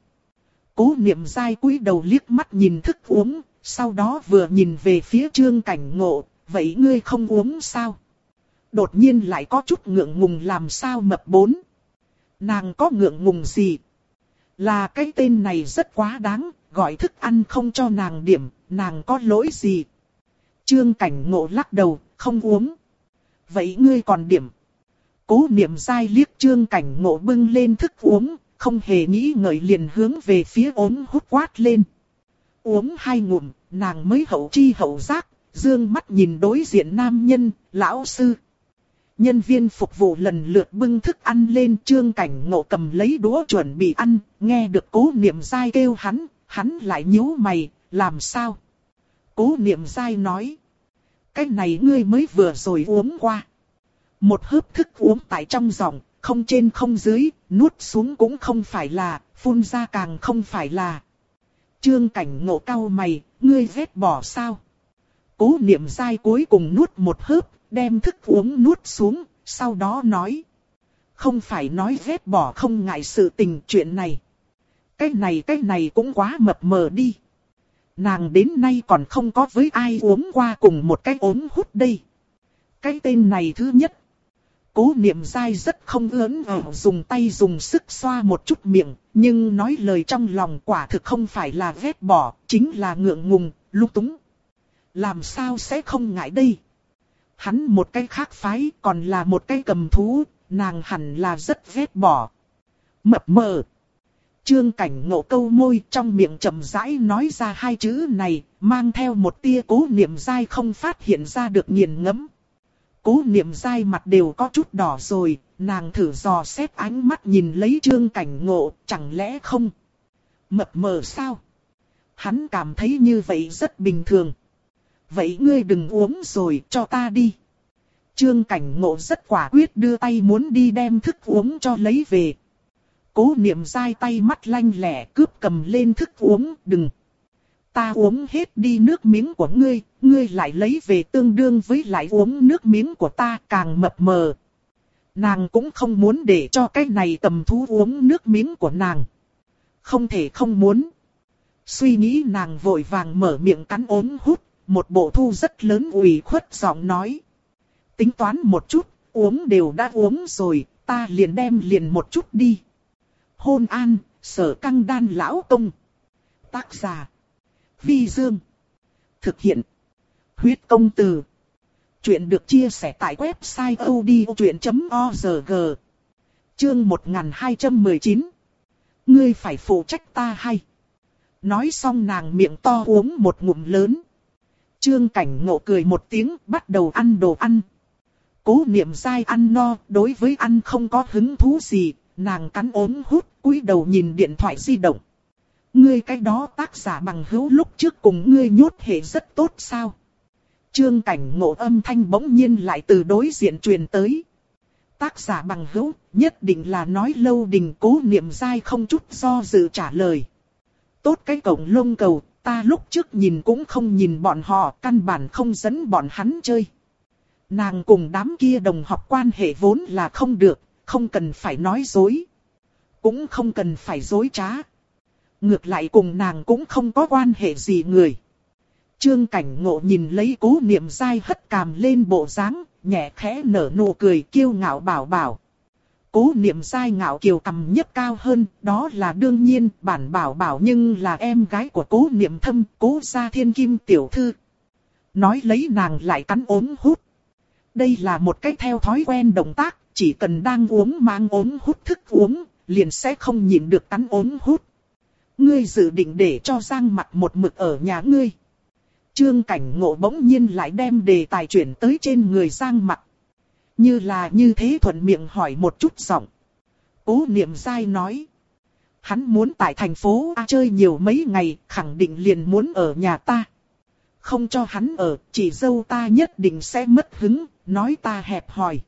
Cố niệm dai cúi đầu liếc mắt nhìn thức uống, sau đó vừa nhìn về phía trương cảnh ngộ, vậy ngươi không uống sao? Đột nhiên lại có chút ngượng ngùng làm sao mập bốn. Nàng có ngượng ngùng gì? Là cái tên này rất quá đáng, gọi thức ăn không cho nàng điểm, nàng có lỗi gì? Trương cảnh ngộ lắc đầu, không uống. Vậy ngươi còn điểm. Cố niệm dai liếc trương cảnh ngộ bưng lên thức uống, không hề nghĩ ngợi liền hướng về phía ốm hút quát lên. Uống hai ngụm, nàng mới hậu chi hậu giác, dương mắt nhìn đối diện nam nhân, lão sư. Nhân viên phục vụ lần lượt bưng thức ăn lên trương cảnh ngộ cầm lấy đũa chuẩn bị ăn, nghe được cố niệm dai kêu hắn, hắn lại nhíu mày, làm sao? Cố niệm dai nói. Cái này ngươi mới vừa rồi uống qua. Một hớp thức uống tại trong giọng, không trên không dưới, nuốt xuống cũng không phải là, phun ra càng không phải là. Trương cảnh ngộ cao mày, ngươi vết bỏ sao? Cố niệm dai cuối cùng nuốt một hớp, đem thức uống nuốt xuống, sau đó nói. Không phải nói vết bỏ không ngại sự tình chuyện này. Cái này cái này cũng quá mập mờ đi. Nàng đến nay còn không có với ai uống qua cùng một cái ốm hút đây. Cái tên này thứ nhất. Cố niệm dai rất không ớn ở dùng tay dùng sức xoa một chút miệng, nhưng nói lời trong lòng quả thực không phải là ghét bỏ, chính là ngượng ngùng, lúc túng. Làm sao sẽ không ngại đây? Hắn một cái khác phái còn là một cái cầm thú, nàng hẳn là rất ghét bỏ. Mập mờ. Trương cảnh ngộ câu môi trong miệng chậm rãi nói ra hai chữ này, mang theo một tia cố niệm dai không phát hiện ra được nghiền ngẫm. Cố niệm dai mặt đều có chút đỏ rồi, nàng thử dò xét ánh mắt nhìn lấy trương cảnh ngộ, chẳng lẽ không? Mập mờ sao? Hắn cảm thấy như vậy rất bình thường. Vậy ngươi đừng uống rồi, cho ta đi. Trương cảnh ngộ rất quả quyết đưa tay muốn đi đem thức uống cho lấy về. Cố niệm dai tay mắt lanh lẻ cướp cầm lên thức uống, đừng. Ta uống hết đi nước miếng của ngươi, ngươi lại lấy về tương đương với lại uống nước miếng của ta càng mập mờ. Nàng cũng không muốn để cho cái này tầm thú uống nước miếng của nàng. Không thể không muốn. Suy nghĩ nàng vội vàng mở miệng cắn ốm hút, một bộ thu rất lớn ủy khuất giọng nói. Tính toán một chút, uống đều đã uống rồi, ta liền đem liền một chút đi hôn an, sở căng đan lão công. Tác giả. Vi Dương. Thực hiện. Huyết công từ. Chuyện được chia sẻ tại website odchuyện.org. Chương 1219. Ngươi phải phụ trách ta hay. Nói xong nàng miệng to uống một ngụm lớn. Trương cảnh ngộ cười một tiếng bắt đầu ăn đồ ăn. Cố niệm dai ăn no, đối với ăn không có hứng thú gì, nàng cắn ốm hút, cúi đầu nhìn điện thoại di động. Ngươi cái đó tác giả bằng hữu lúc trước cùng ngươi nhốt hệ rất tốt sao? Trương cảnh ngộ âm thanh bỗng nhiên lại từ đối diện truyền tới. Tác giả bằng hữu, nhất định là nói lâu đình cố niệm dai không chút do dự trả lời. Tốt cái cổng lông cầu, ta lúc trước nhìn cũng không nhìn bọn họ, căn bản không dẫn bọn hắn chơi. Nàng cùng đám kia đồng học quan hệ vốn là không được, không cần phải nói dối. Cũng không cần phải dối trá. Ngược lại cùng nàng cũng không có quan hệ gì người. Trương cảnh ngộ nhìn lấy cố niệm dai hất cằm lên bộ dáng, nhẹ khẽ nở nụ cười kiêu ngạo bảo bảo. Cố niệm dai ngạo kiều cầm nhất cao hơn, đó là đương nhiên, bản bảo bảo nhưng là em gái của cố niệm thâm, cố gia thiên kim tiểu thư. Nói lấy nàng lại cắn ốm hút. Đây là một cách theo thói quen động tác, chỉ cần đang uống mang ốm hút thức uống, liền sẽ không nhịn được cắn ốm hút. Ngươi dự định để cho Giang mặt một mực ở nhà ngươi. Trương Cảnh Ngộ bỗng nhiên lại đem đề tài chuyển tới trên người Giang mặt. Như là như thế thuận miệng hỏi một chút giọng. Cố niệm dai nói. Hắn muốn tại thành phố A chơi nhiều mấy ngày, khẳng định liền muốn ở nhà ta. Không cho hắn ở, chỉ dâu ta nhất định sẽ mất hứng, nói ta hẹp hòi.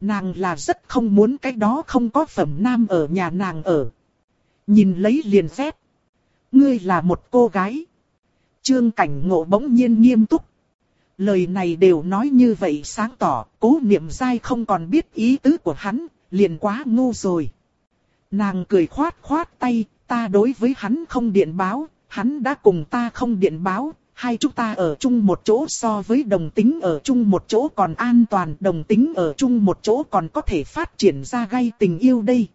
Nàng là rất không muốn cái đó không có phẩm nam ở nhà nàng ở. Nhìn lấy liền phép. Ngươi là một cô gái. Trương cảnh ngộ bỗng nhiên nghiêm túc. Lời này đều nói như vậy sáng tỏ, cố niệm dai không còn biết ý tứ của hắn, liền quá ngu rồi. Nàng cười khoát khoát tay, ta đối với hắn không điện báo, hắn đã cùng ta không điện báo, hai chúng ta ở chung một chỗ so với đồng tính ở chung một chỗ còn an toàn, đồng tính ở chung một chỗ còn có thể phát triển ra gây tình yêu đây.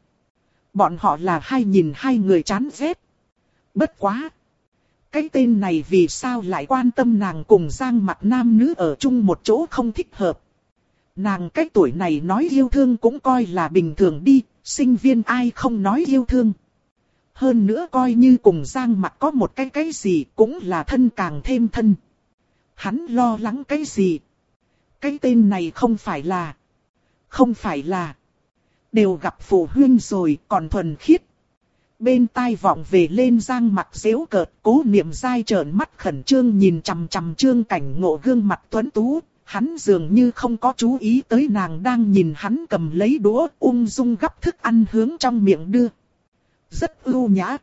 Bọn họ là hai nhìn hai người chán ghét. Bất quá. Cái tên này vì sao lại quan tâm nàng cùng giang mặt nam nữ ở chung một chỗ không thích hợp. Nàng cái tuổi này nói yêu thương cũng coi là bình thường đi, sinh viên ai không nói yêu thương. Hơn nữa coi như cùng Giang mặt có một cái cái gì cũng là thân càng thêm thân. Hắn lo lắng cái gì? Cái tên này không phải là... Không phải là... Đều gặp phụ huynh rồi còn thuần khiết. Bên tai vọng về lên giang mặt dễu cợt, cố niệm dai trợn mắt khẩn trương nhìn chằm chằm trương cảnh ngộ gương mặt tuấn tú, hắn dường như không có chú ý tới nàng đang nhìn hắn cầm lấy đũa ung dung gắp thức ăn hướng trong miệng đưa. Rất ưu nhã.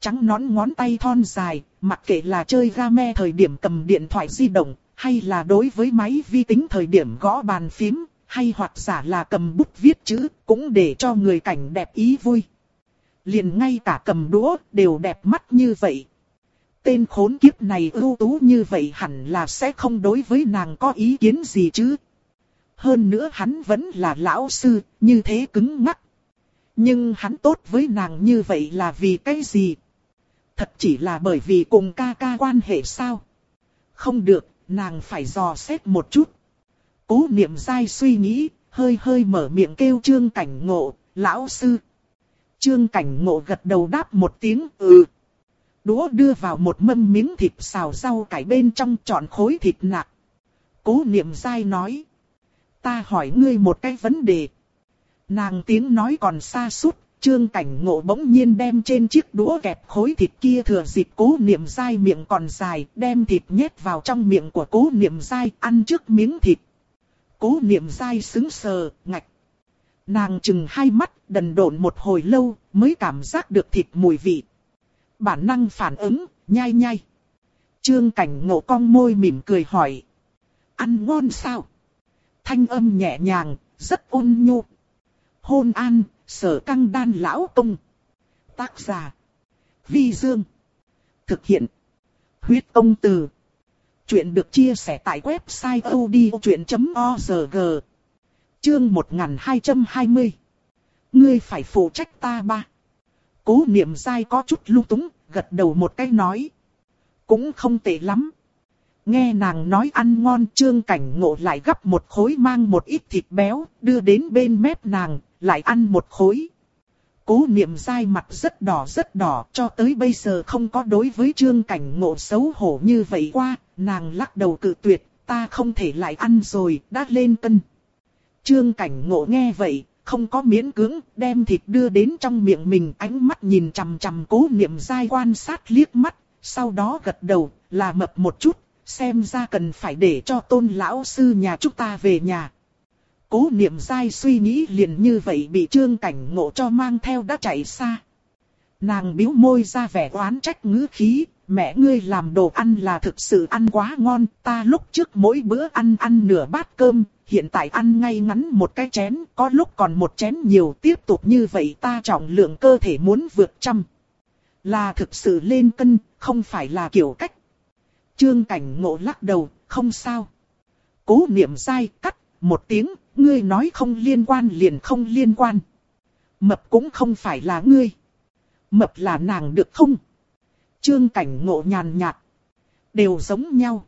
Trắng nón ngón tay thon dài, mặc kệ là chơi game thời điểm cầm điện thoại di động, hay là đối với máy vi tính thời điểm gõ bàn phím, hay hoặc giả là cầm bút viết chữ, cũng để cho người cảnh đẹp ý vui. Liền ngay cả cầm đũa đều đẹp mắt như vậy, tên khốn kiếp này ưu tú như vậy hẳn là sẽ không đối với nàng có ý kiến gì chứ. Hơn nữa hắn vẫn là lão sư, như thế cứng ngắc. Nhưng hắn tốt với nàng như vậy là vì cái gì? Thật chỉ là bởi vì cùng ca ca quan hệ sao? Không được, nàng phải dò xét một chút. Cố niệm dai suy nghĩ, hơi hơi mở miệng kêu trương cảnh ngộ, lão sư. Trương cảnh ngộ gật đầu đáp một tiếng, ừ đũa đưa vào một mâm miếng thịt xào rau cải bên trong trọn khối thịt nạc. Cố niệm dai nói. Ta hỏi ngươi một cái vấn đề. Nàng tiếng nói còn xa suốt, trương cảnh ngộ bỗng nhiên đem trên chiếc đũa kẹp khối thịt kia thừa dịp cố niệm dai miệng còn dài, đem thịt nhét vào trong miệng của cố niệm dai, ăn trước miếng thịt. Cố niệm dai xứng sờ, ngạch. Nàng chừng hai mắt, đần độn một hồi lâu, mới cảm giác được thịt mùi vị, Bản năng phản ứng, nhai nhai. Trương cảnh ngộ cong môi mỉm cười hỏi. Ăn ngon sao? Thanh âm nhẹ nhàng, rất ôn nhu. Hôn an, sở căng đan lão công. Tác giả. Vi Dương. Thực hiện. Huyết công từ. Chuyện được chia sẻ tại website odchuyện.org. Chương 1220. Ngươi phải phụ trách ta ba. Cố niệm dai có chút lung túng, gật đầu một cái nói. Cũng không tệ lắm. Nghe nàng nói ăn ngon trương cảnh ngộ lại gấp một khối mang một ít thịt béo, đưa đến bên mép nàng, lại ăn một khối. Cố niệm dai mặt rất đỏ rất đỏ, cho tới bây giờ không có đối với trương cảnh ngộ xấu hổ như vậy qua, nàng lắc đầu cự tuyệt, ta không thể lại ăn rồi, đã lên cân. Trương cảnh ngộ nghe vậy, không có miễn cưỡng, đem thịt đưa đến trong miệng mình, ánh mắt nhìn chằm chằm cố niệm dai quan sát liếc mắt, sau đó gật đầu, là mập một chút, xem ra cần phải để cho tôn lão sư nhà chúng ta về nhà. Cố niệm dai suy nghĩ liền như vậy bị trương cảnh ngộ cho mang theo đã chạy xa. Nàng biếu môi ra vẻ oán trách ngữ khí, mẹ ngươi làm đồ ăn là thực sự ăn quá ngon, ta lúc trước mỗi bữa ăn ăn nửa bát cơm, hiện tại ăn ngay ngắn một cái chén, có lúc còn một chén nhiều tiếp tục như vậy ta trọng lượng cơ thể muốn vượt trăm. Là thực sự lên cân, không phải là kiểu cách. Trương cảnh ngộ lắc đầu, không sao. Cố niệm sai cắt, một tiếng, ngươi nói không liên quan liền không liên quan. Mập cũng không phải là ngươi. Mập là nàng được không? Trương cảnh ngộ nhàn nhạt. Đều giống nhau.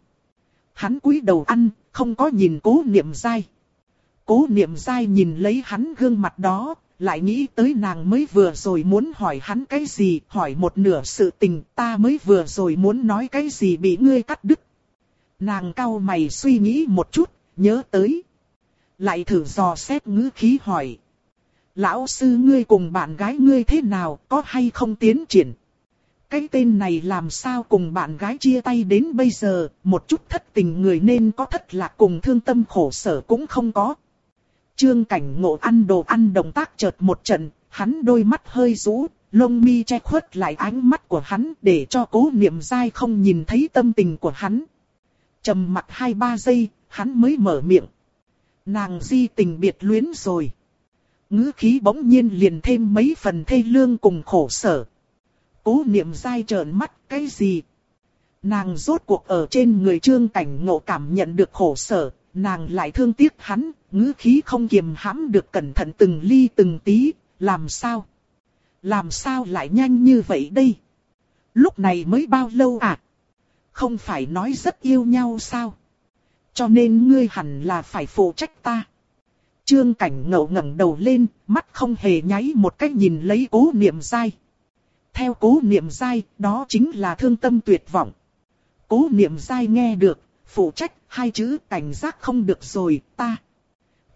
Hắn cúi đầu ăn, không có nhìn cố niệm dai. Cố niệm dai nhìn lấy hắn gương mặt đó, lại nghĩ tới nàng mới vừa rồi muốn hỏi hắn cái gì, hỏi một nửa sự tình, ta mới vừa rồi muốn nói cái gì bị ngươi cắt đứt. Nàng cau mày suy nghĩ một chút, nhớ tới. Lại thử dò xét ngữ khí hỏi. Lão sư ngươi cùng bạn gái ngươi thế nào, có hay không tiến triển? Cái tên này làm sao cùng bạn gái chia tay đến bây giờ, một chút thất tình người nên có thất lạc cùng thương tâm khổ sở cũng không có. Trương cảnh ngộ ăn đồ ăn động tác chợt một trận, hắn đôi mắt hơi rũ, lông mi che khuất lại ánh mắt của hắn để cho cố niệm dai không nhìn thấy tâm tình của hắn. trầm mặt hai ba giây, hắn mới mở miệng. Nàng di tình biệt luyến rồi. ngữ khí bỗng nhiên liền thêm mấy phần thê lương cùng khổ sở. Cố niệm dai trợn mắt, cái gì? Nàng rốt cuộc ở trên người trương cảnh ngộ cảm nhận được khổ sở, nàng lại thương tiếc hắn, ngữ khí không kiềm hãm được cẩn thận từng ly từng tí, làm sao? Làm sao lại nhanh như vậy đây? Lúc này mới bao lâu à? Không phải nói rất yêu nhau sao? Cho nên ngươi hẳn là phải phụ trách ta. Trương cảnh ngậu ngẩng đầu lên, mắt không hề nháy một cách nhìn lấy cố niệm dai. Theo cố niệm dai, đó chính là thương tâm tuyệt vọng. Cố niệm dai nghe được, phụ trách, hai chữ cảnh giác không được rồi, ta.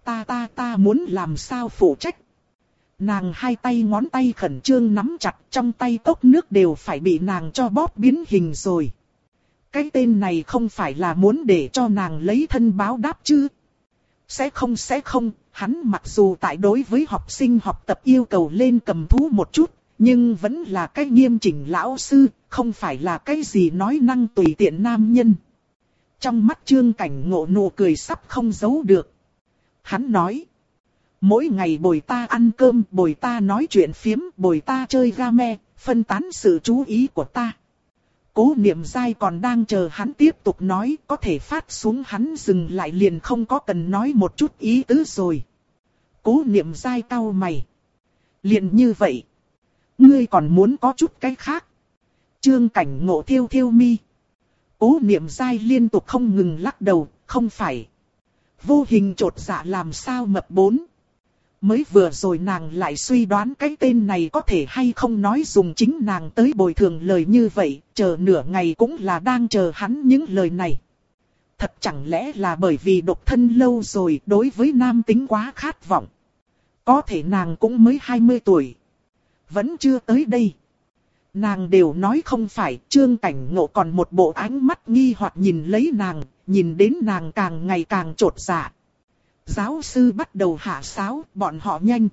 Ta ta ta muốn làm sao phụ trách. Nàng hai tay ngón tay khẩn trương nắm chặt trong tay cốc nước đều phải bị nàng cho bóp biến hình rồi. Cái tên này không phải là muốn để cho nàng lấy thân báo đáp chứ. Sẽ không sẽ không, hắn mặc dù tại đối với học sinh học tập yêu cầu lên cầm thú một chút, nhưng vẫn là cái nghiêm chỉnh lão sư, không phải là cái gì nói năng tùy tiện nam nhân. Trong mắt trương cảnh ngộ nụ cười sắp không giấu được. Hắn nói. Mỗi ngày bồi ta ăn cơm, bồi ta nói chuyện phiếm, bồi ta chơi game, phân tán sự chú ý của ta. Cố niệm dai còn đang chờ hắn tiếp tục nói, có thể phát xuống hắn dừng lại liền không có cần nói một chút ý tứ rồi. Cố niệm dai cau mày. Liền như vậy. Ngươi còn muốn có chút cái khác. Trương cảnh ngộ thiêu thiêu mi. Cố niệm dai liên tục không ngừng lắc đầu, không phải. Vô hình trột dạ làm sao mập bốn. Mới vừa rồi nàng lại suy đoán cái tên này có thể hay không nói dùng chính nàng tới bồi thường lời như vậy, chờ nửa ngày cũng là đang chờ hắn những lời này. Thật chẳng lẽ là bởi vì độc thân lâu rồi đối với nam tính quá khát vọng. Có thể nàng cũng mới 20 tuổi. Vẫn chưa tới đây. Nàng đều nói không phải, trương cảnh ngộ còn một bộ ánh mắt nghi hoặc nhìn lấy nàng, nhìn đến nàng càng ngày càng trột dạ. Giáo sư bắt đầu hạ sáo, bọn họ nhanh.